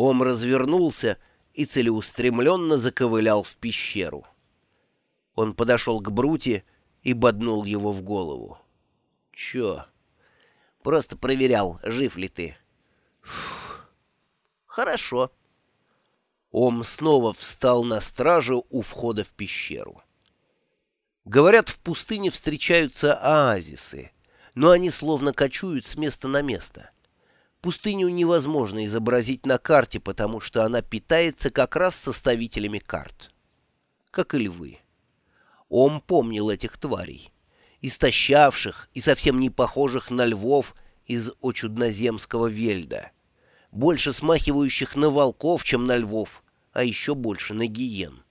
Ом развернулся и целеустремленно заковылял в пещеру. Он подошел к Бруте и боднул его в голову. «Чё?» «Просто проверял, жив ли ты». «Фух, хорошо». Ом снова встал на стражу у входа в пещеру. Говорят, в пустыне встречаются оазисы, но они словно кочуют с места на место. Пустыню невозможно изобразить на карте, потому что она питается как раз составителями карт. Как и львы. Ом помнил этих тварей, истощавших и совсем не похожих на львов из очудноземского вельда, больше смахивающих на волков, чем на львов, а еще больше на гиен.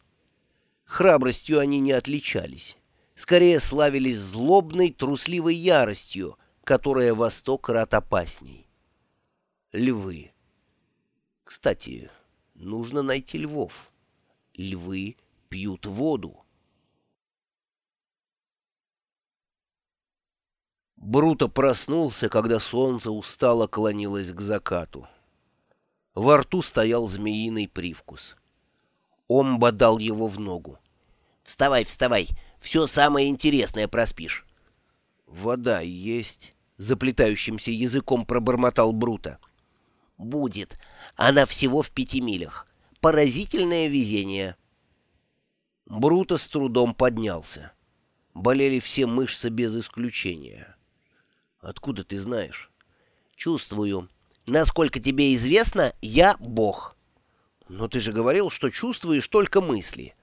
Храбростью они не отличались, скорее славились злобной, трусливой яростью, которая во сто крат опасней. Львы. Кстати, нужно найти львов. Львы пьют воду. Бруто проснулся, когда солнце устало клонилось к закату. Во рту стоял змеиный привкус. Омба дал его в ногу. «Вставай, вставай! Все самое интересное проспишь!» «Вода есть!» — заплетающимся языком пробормотал Бруто. «Будет. Она всего в пяти милях. Поразительное везение!» Бруто с трудом поднялся. Болели все мышцы без исключения. Откуда ты знаешь? Чувствую. Насколько тебе известно, я бог. Но ты же говорил, что чувствуешь только мысли.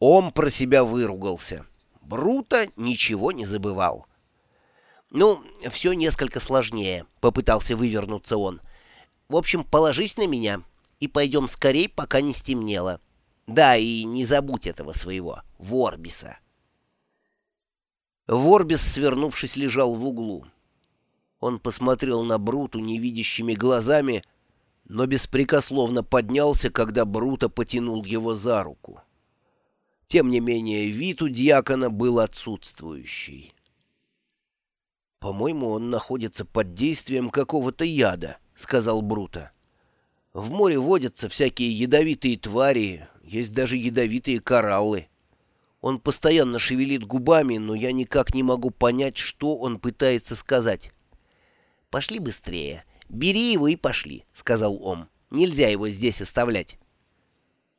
Он про себя выругался. Бруто ничего не забывал. «Ну, все несколько сложнее», — попытался вывернуться он. «В общем, положись на меня и пойдем скорей, пока не стемнело. Да, и не забудь этого своего, Ворбиса». Ворбис, свернувшись, лежал в углу. Он посмотрел на Бруту невидящими глазами, но беспрекословно поднялся, когда Брута потянул его за руку. Тем не менее, вид у дьякона был отсутствующий. «По-моему, он находится под действием какого-то яда», — сказал Брута. «В море водятся всякие ядовитые твари, есть даже ядовитые кораллы». Он постоянно шевелит губами, но я никак не могу понять, что он пытается сказать. «Пошли быстрее. Бери его и пошли», — сказал он. «Нельзя его здесь оставлять».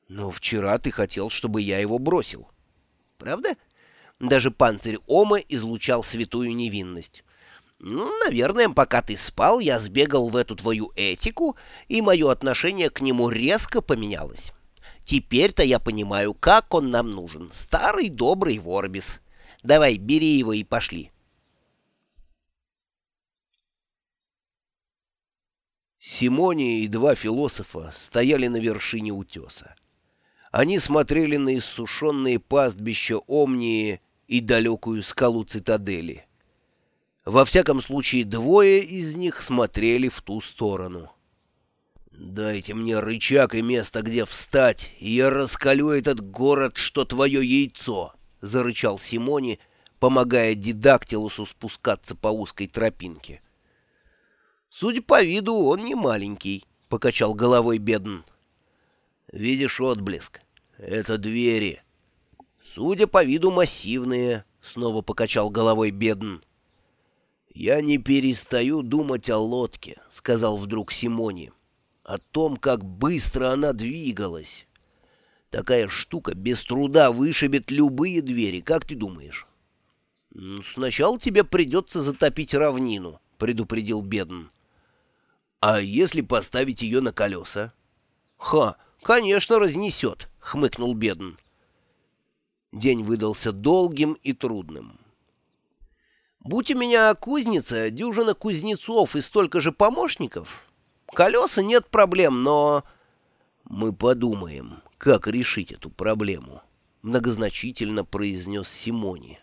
«Но вчера ты хотел, чтобы я его бросил». «Правда?» Даже панцирь Ома излучал святую невинность. «Ну, наверное, пока ты спал, я сбегал в эту твою этику, и мое отношение к нему резко поменялось». Теперь-то я понимаю, как он нам нужен. Старый добрый Ворбис. Давай, бери его и пошли. Симония и два философа стояли на вершине утеса. Они смотрели на иссушенные пастбища Омнии и далекую скалу цитадели. Во всяком случае, двое из них смотрели в ту сторону. «Дайте мне рычаг и место, где встать, и я раскалю этот город, что твое яйцо!» — зарычал Симони, помогая Дидактилусу спускаться по узкой тропинке. «Судя по виду, он не маленький», — покачал головой Бедн. «Видишь отблеск? Это двери». «Судя по виду, массивные», — снова покачал головой Бедн. «Я не перестаю думать о лодке», — сказал вдруг Симони о том, как быстро она двигалась. Такая штука без труда вышибет любые двери, как ты думаешь? «Сначала тебе придется затопить равнину», — предупредил Бедн. «А если поставить ее на колеса?» «Ха, конечно, разнесет», — хмыкнул Бедн. День выдался долгим и трудным. «Будь у меня кузница, дюжина кузнецов и столько же помощников, Колеса нет проблем, но... Мы подумаем, как решить эту проблему, многозначительно произнес Симони.